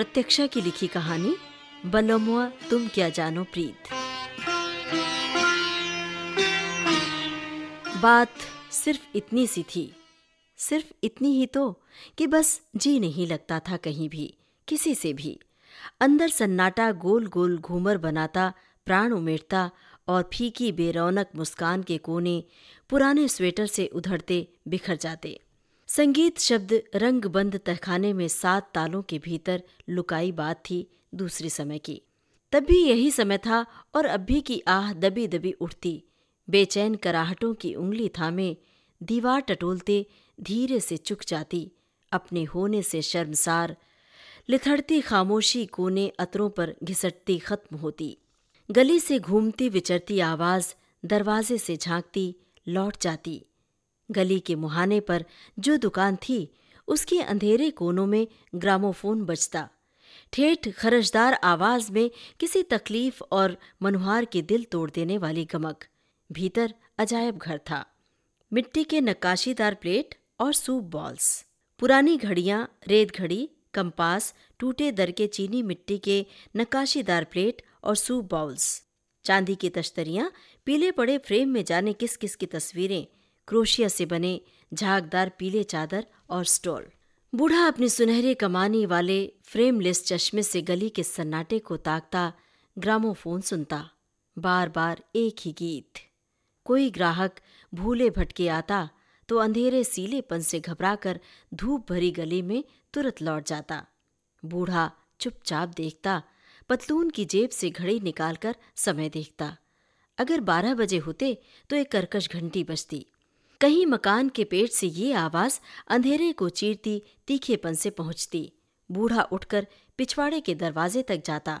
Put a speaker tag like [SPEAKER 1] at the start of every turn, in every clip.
[SPEAKER 1] प्रत्यक्षा की लिखी कहानी, बलमुआ, तुम क्या जानो प्रीत। बात सिर्फ़ इतनी सी थी, सिर्फ़ इतनी ही तो कि बस जी नहीं लगता था कहीं भी, किसी से भी। अंदर सन्नाटा गोल गोल घूमर बनाता, प्राण उमेरता और फीकी बेरौनक मुस्कान के कोने पुराने स्वेटर से उधड़ते बिखर जाते। संगीत शब्द रंग बंद तहखाने में सात तालों के भीतर लुकाई बात थी दूसरे समय की। तब भी यही समय था और अब भी की आह दबी दबी उठती। बेचैन कराहटों की उंगली थामे, दीवार टटोलते धीरे से चुक जाती, अपने होने से शर्मसार। लिथड़ती खामोशी कोने अतरों पर घिसटती खत्म होती। गली से घूमती विचरती आवाज़, दरवाजे से झांकती, लौट जाती। गली के मुहाने पर जो दुकान थी, उसके अंधेरे कोनों में ग्रामोफोन बजता। ठेठ खरजदार आवाज़ में किसी तकलीफ़ और मनुहार के दिल तोड़ देने वाली गमक। भीतर अजायब घर था। मिट्टी के नक्काशीदार प्लेट और सूप बॉल्स। पुरानी घड़ियाँ, रेत घड़ी, कंपास, टूटे दर के चीनी मिट्टी के नक्काशीदार प्लेट और सूप बाउल्स चांदी की तश्तरियाँ, पीले पड़े फ्रेम में जाने किस किस की तस्वीरें क्रोशिया से बने झागदार पीले चादर और स्टॉल। बूढ़ा अपनी सुनहरे कमानी वाले फ्रेमलेस चश्मे से गली के सन्नाटे को ताकता ग्रामोफोन सुनता। बार बार एक ही गीत। कोई ग्राहक भूले भटके आता तो अंधेरे सीलेपन से घबराकर धूप भरी गली में तुरंत लौट जाता। बूढ़ा चुपचाप देखता, पतलून की जेब से घड़ी निकालकर समय देखता। अगर बारह बजे होते तो एक कर्कश घंटी बजती। कहीं मकान के पेट से ये आवाज़ अंधेरे को चीरती, तीखेपन से पहुँचती। बूढ़ा उठकर पिछवाड़े के दरवाजे तक जाता।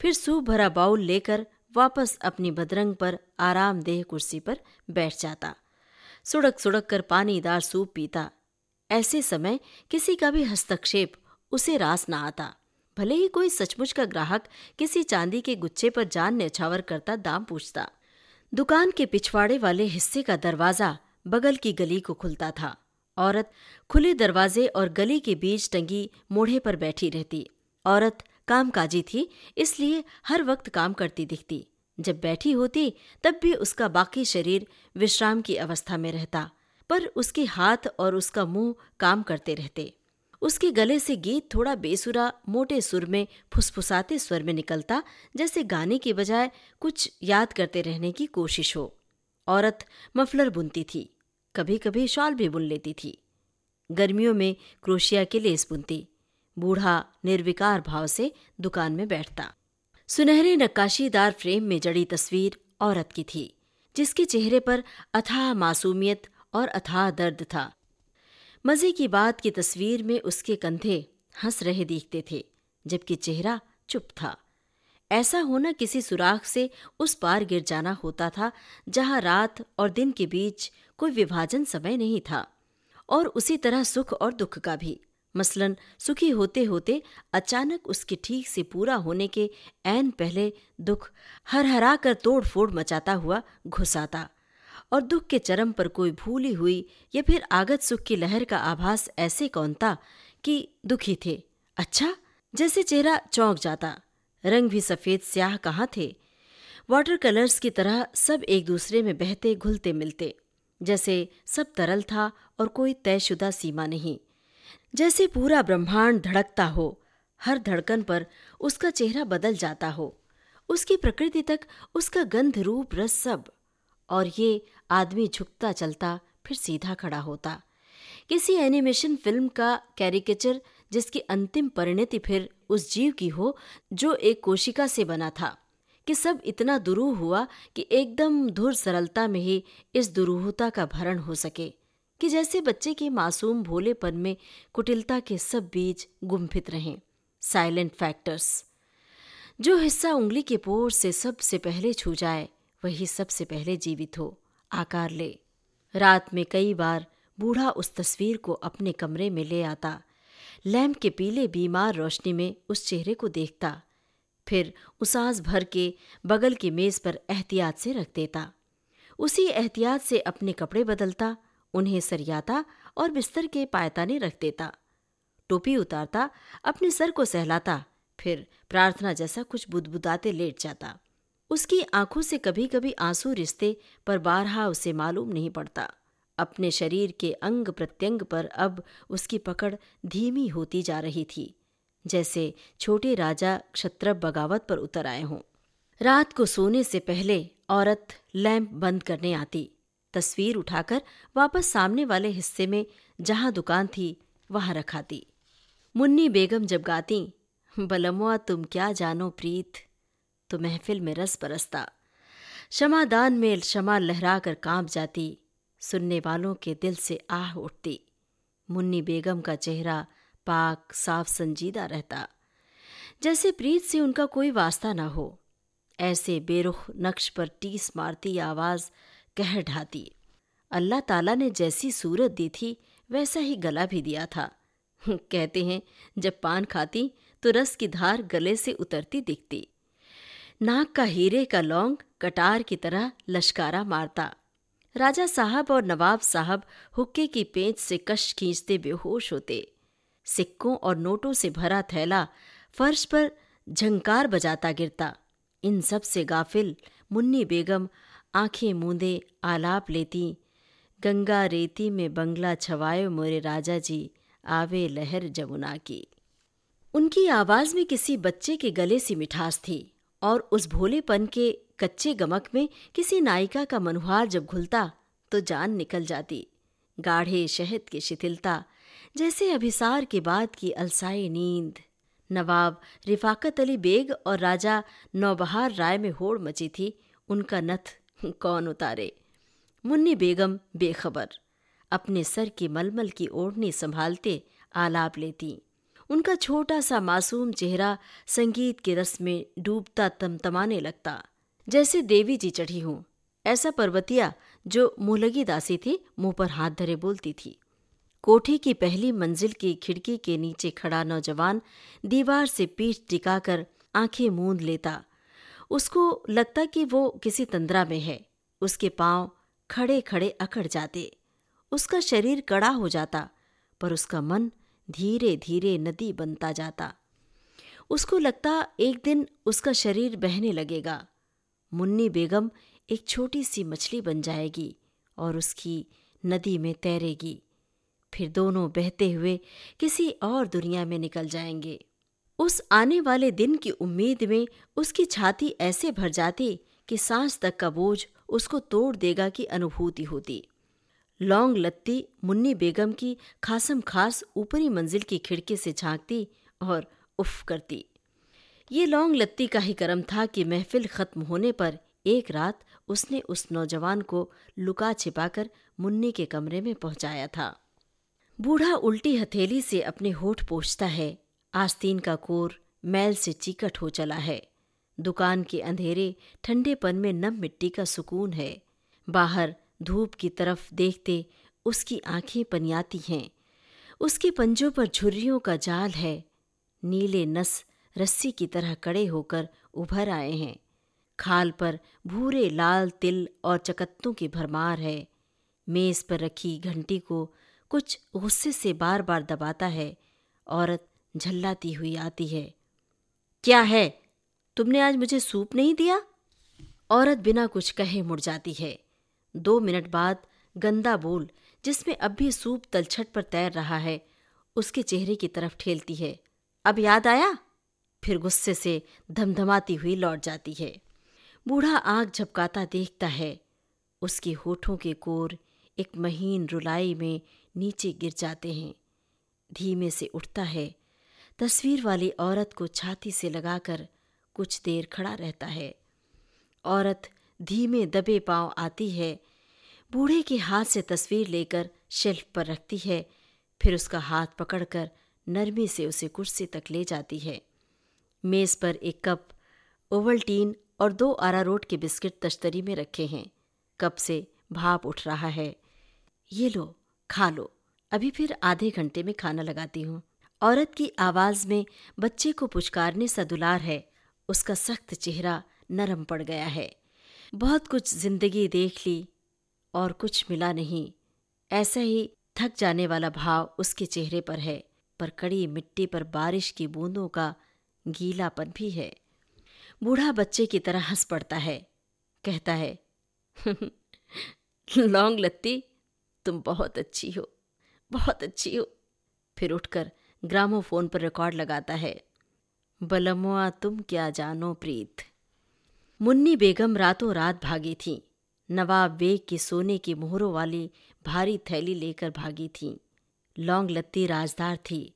[SPEAKER 1] फिर सूप भरा बाउल लेकर वापस अपनी बदरंग पर आरामदेह कुर्सी पर बैठ जाता। सुड़क सुड़क कर पानीदार सूप पीता। ऐसे समय किसी का भी हस्तक्षेप उसे रास न आता। भले ही कोई सचमुच का ग्राहक किसी चांदी के गुच्छे पर जान न्यछावर करता दाम पूछता। दुकान के पिछवाड़े वाले हिस्से का दरवाज़ा बगल की गली को खुलता था। औरत खुले दरवाजे और गली के बीच टंगी मोढ़े पर बैठी रहती। औरत कामकाजी थी, इसलिए हर वक्त काम करती दिखती। जब बैठी होती, तब भी उसका बाकी शरीर विश्राम की अवस्था में रहता, पर उसके हाथ और उसका मुँह काम करते रहते। उसके गले से गीत थोड़ा बेसुरा, मोटे सुर में, फुसफुसाते स्वर में निकलता, जैसे गाने की बजाय कुछ याद करते रहने की कोशिश हो। औरत मफलर बुनती थी। कभी कभी शॉल भी बुन लेती थी। गर्मियों में क्रोशिया के लेस बुनती, बूढ़ा निर्विकार भाव से दुकान में बैठता। सुनहरे नक्काशीदार फ्रेम में जड़ी तस्वीर औरत की थी, जिसके चेहरे पर अथाह मासूमियत और अथाह दर्द था। मज़े की बात की तस्वीर में उसके कंधे हंस रहे दिखते थे, जबकि चेहरा चुप था। ऐसा होना किसी सुराख से उस पार गिर जाना होता था, जहाँ रात और दिन के बीच कोई विभाजन समय नहीं था। और उसी तरह सुख और दुख का भी। मसलन, सुखी होते होते अचानक उसके ठीक से पूरा होने के ऐन पहले दुख हर हरा कर तोड़ फोड़ मचाता हुआ घुसाता। और दुख के चरम पर कोई भूली हुई या फिर आगत सुख की लहर का आभास ऐसे कौन था कि दुखी थे। अच्छा जैसे चेहरा चौंक जाता। रंग भी सफ़ेद स्याह कहाँ थे? वाटर कलर्स की तरह सब एक दूसरे में बहते, घुलते, मिलते। जैसे सब तरल था और कोई तयशुदा सीमा नहीं। जैसे पूरा ब्रह्मांड धड़कता हो, हर धड़कन पर उसका चेहरा बदल जाता हो। उसकी प्रकृति तक उसका गंध रूप, रस सब। और ये आदमी झुकता, चलता, फिर सीधा खड़ा होता। किसी एनिमेशन फ़िल्म का कैरिकेचर जिसकी अंतिम परिणति फिर उस जीव की हो, जो एक कोशिका से बना था, कि सब इतना दुरूह हुआ कि एकदम धुर सरलता में ही इस दुरूहता का भरण हो सके, कि जैसे बच्चे के मासूम भोलेपन में कुटिलता के सब बीज गुम्फित रहें। Silent factors. जो हिस्सा उंगली के पोर से सबसे पहले छू जाए, वही सबसे पहले जीवित हो, आकार ले। रात में कई बार बूढ़ा उस तस्वीर को अपने कमरे में ले आता लैम्प के पीले बीमार रोशनी में उस चेहरे को देखता, फिर उसास भर के बगल की मेज पर एहतियात से रख देता। उसी एहतियात से अपने कपड़े बदलता, उन्हें सरियाता और बिस्तर के पायताने रख देता। टोपी उतारता, अपने सर को सहलाता, फिर प्रार्थना जैसा कुछ बुदबुदाते लेट जाता। उसकी आँखों से कभी कभी आँसू रिश्ते पर बारहा उसे मालूम नहीं पड़ता। अपने शरीर के अंग प्रत्यंग पर अब उसकी पकड़ धीमी होती जा रही थी, जैसे छोटे राजा क्षत्र बगावत पर उतर आए हों। रात को सोने से पहले औरत लैंप बंद करने आती। तस्वीर उठाकर वापस सामने वाले हिस्से में जहाँ दुकान थी, वहाँ रखाती मुन्नी बेगम जब गाती, बलमुआ, तुम क्या जानो प्रीत तो महफिल में रस बरसता। क्षमादान में क्षमा लहरा कर काँप जाती। सुनने वालों के दिल से आह उठती। मुन्नी बेगम का चेहरा पाक, साफ़ संजीदा रहता। जैसे प्रीत से उनका कोई वास्ता न हो। ऐसे बेरुख नक्श पर टीस मारती आवाज़ कह ढाती। अल्लाह ताला ने जैसी सूरत दी थी, वैसा ही गला भी दिया था। कहते हैं, जब पान खाती तो रस की धार गले से उतरती दिखती। नाक का हीरे का लौंग कटार की तरह लश्कारा मारता। राजा साहब और नवाब साहब हुक्के की पेंच से कश खींचते बेहोश होते। सिक्कों और नोटों से भरा थैला फर्श पर झंकार बजाता गिरता। इन सबसे गाफिल मुन्नी बेगम आँखें मूंदे आलाप लेती। गंगा रेती में बंगला छवायो मोरे राजा जी, आवे लहर जमुना की। उनकी आवाज़ में किसी बच्चे के गले सी मिठास थी और उस भोलेपन के कच्चे गमक में किसी नायिका का मनुहार जब घुलता तो जान निकल जाती। गाढ़े शहद की शिथिलता, जैसे अभिसार के बाद की अलसाई नींद। नवाब रिफाकत अली बेग और राजा नौबहार राय में होड़ मची थी, उनका नथ कौन उतारे? मुन्नी बेगम बेखबर, अपने सर की मलमल की ओढ़नी संभालते आलाप लेती। उनका छोटा सा मासूम चेहरा संगीत के रस में डूबता तमतमाने लगता। जैसे देवी जी चढ़ी हूँ, ऐसा पर्वतिया जो मुहलगी दासी थी, मुँह पर हाथ धरे बोलती थी। कोठी की पहली मंजिल की खिड़की के नीचे खड़ा नौजवान दीवार से पीठ टिकाकर आँखें मूंद लेता। उसको लगता कि वो किसी तंद्रा में है। उसके पाँव खड़े खड़े अकड़ जाते। उसका शरीर कड़ा हो जाता, पर उसका मन धीरे धीरे नदी बनता जाता। उसको लगता एक दिन उसका शरीर बहने लगेगा। मुन्नी बेगम एक छोटी सी मछली बन जाएगी और उसकी नदी में तैरेगी। फिर दोनों बहते हुए किसी और दुनिया में निकल जाएँगे। उस आने वाले दिन की उम्मीद में उसकी छाती ऐसे भर जाती कि सांस तक का बोझ उसको तोड़ देगा की अनुभूति होती। लौंग लत्ती मुन्नी बेगम की खासम खास ऊपरी मंजिल की खिड़की से झांकती और उफ करती। ये लौंग लत्ती का ही करम था कि महफिल खत्म होने पर एक रात उसने उस नौजवान को लुका छिपाकर मुन्नी के कमरे में पहुँचाया था। बूढ़ा उल्टी हथेली से अपने होठ पोछता है। आस्तीन का कोर मैल से चीकट हो चला है। दुकान के अंधेरे ठंडेपन में नम मिट्टी का सुकून है। बाहर धूप की तरफ़ देखते उसकी आँखें पनियाती हैं। उसके पंजों पर झुर्रियों का जाल है। नीले नस रस्सी की तरह कड़े होकर उभर आए हैं। खाल पर भूरे लाल तिल और चकत्तों की भरमार है। मेज पर रखी घंटी को कुछ गुस्से से बार बार दबाता है। औरत झल्लाती हुई आती है। क्या है? तुमने आज मुझे सूप नहीं दिया? औरत बिना कुछ कहे मुड़ जाती है। दो मिनट बाद गंदा बोल, जिसमें अब भी सूप तलछट पर तैर रहा है, उसके चेहरे की तरफ़ ठेलती है। अब याद आया? फिर गुस्से से धमधमाती हुई लौट जाती है। बूढ़ा आग झपकाता देखता है। उसके होठों के कोर एक महीन रुलाई में नीचे गिर जाते हैं। धीमे से उठता है। तस्वीर वाली औरत को छाती से लगाकर कुछ देर खड़ा रहता है। औरत धीमे दबे पाँव आती है। बूढ़े के हाथ से तस्वीर लेकर शेल्फ पर रखती है। फिर उसका हाथ पकड़कर नरमी से उसे कुर्सी तक ले जाती है। मेज पर एक कप ओवल्टीन और दो आरारोट के बिस्किट तश्तरी में रखे हैं। कप से भाप उठ रहा है। ये लो, खा लो। अभी फिर आधे घंटे में खाना लगाती हूँ। औरत की आवाज़ में बच्चे को पुचकारने सा दुलार है। उसका सख्त चेहरा नरम पड़ गया है। बहुत कुछ ज़िंदगी देख ली और कुछ मिला नहीं। ऐसा ही थक जाने वाला भाव उसके चेहरे पर है। पर कड़ी मिट्टी पर बारिश की बूंदों का गीलापन भी है। बूढ़ा बच्चे की तरह हंस पड़ता है। कहता है लौंग लत्ती, तुम बहुत अच्छी हो, बहुत अच्छी हो। फिर उठकर ग्रामोफोन पर रिकॉर्ड लगाता है, बलमुआ, तुम क्या जानो प्रीत? मुन्नी बेगम रातों रात भागी थी। नवाब बेग की सोने की मोहरों वाली भारी थैली लेकर भागी थी। लौंग लत्ती राजदार थी।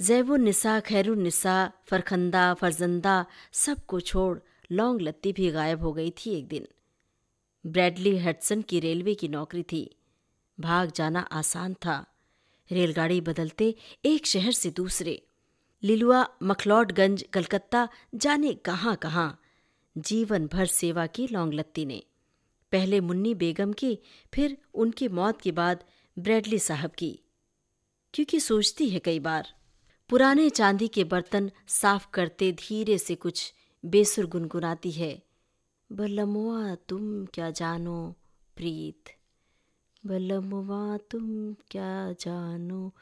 [SPEAKER 1] जैबुन्निसा, खैरुन्निसा, फरखंदा, फरजंदा सबको छोड़ लौंग लत्ती भी गायब हो गई थी एक दिन। ब्रैडली हडसन की रेलवे की नौकरी थी। भाग जाना आसान था। रेलगाड़ी बदलते एक शहर से दूसरे। लिलुआ, मखलौटगंज, कलकत्ता जाने कहाँ कहाँ। जीवन भर सेवा की लौंगलत्ती ने। पहले मुन्नी बेगम की, फिर उनकी मौत के बाद ब्रैडली साहब की। क्योंकि सोचती है कई बार। पुराने चांदी के बर्तन साफ़ करते धीरे से कुछ बेसुर गुनगुनाती है। बलमुआ तुम क्या जानो प्रीत? बलमुआ तुम क्या जानो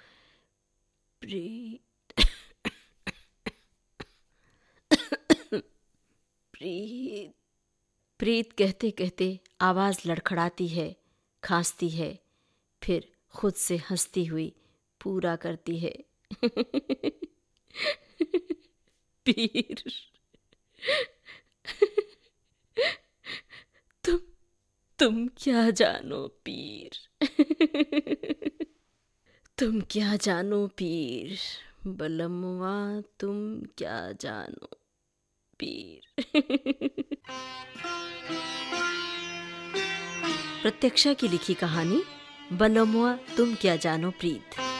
[SPEAKER 1] प्रीत? प्रीत? प्रीत कहते कहते आवाज़ लड़खड़ाती है, खांसती है, फिर खुद से हंसती हुई पूरा करती है। पीर तुम तुम क्या जानो पीर तुम क्या जानो पीर बलमुआ तुम क्या जानो पीर प्रत्यक्षा की लिखी कहानी, बलमुआ तुम क्या जानो प्रीत।